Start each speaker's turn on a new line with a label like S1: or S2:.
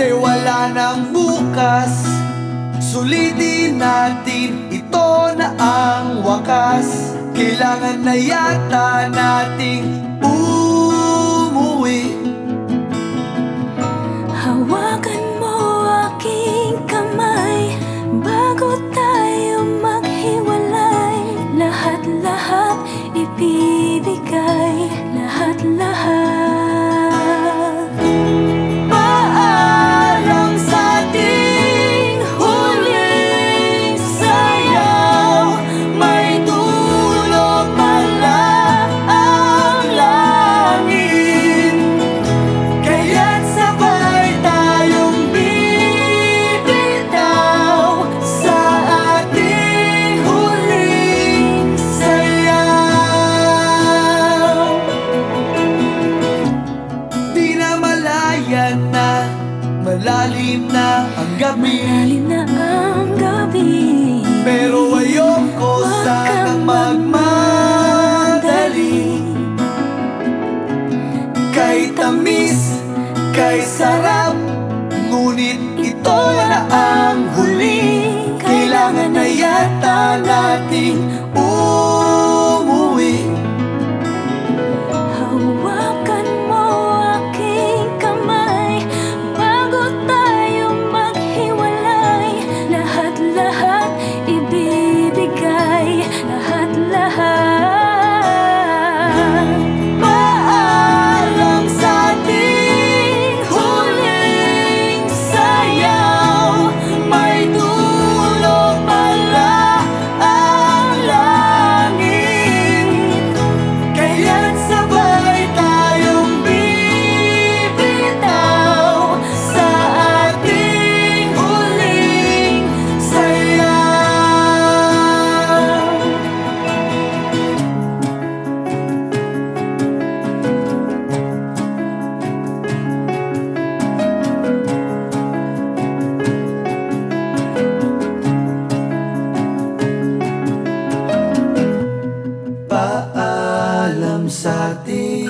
S1: Kasi wala nang bukas. Sulitin natin ito na ang wakas. Kailangan na yata nating umuwi gabi.
S2: Malalim na ang gabi.
S1: Pero ayoko sanang
S2: kang
S1: magmadali. Kay tamis, kay sarap Ngunit ito na ang huli. Kailangan na yata nating umuwi
S2: Alam sa
S1: Sayaw,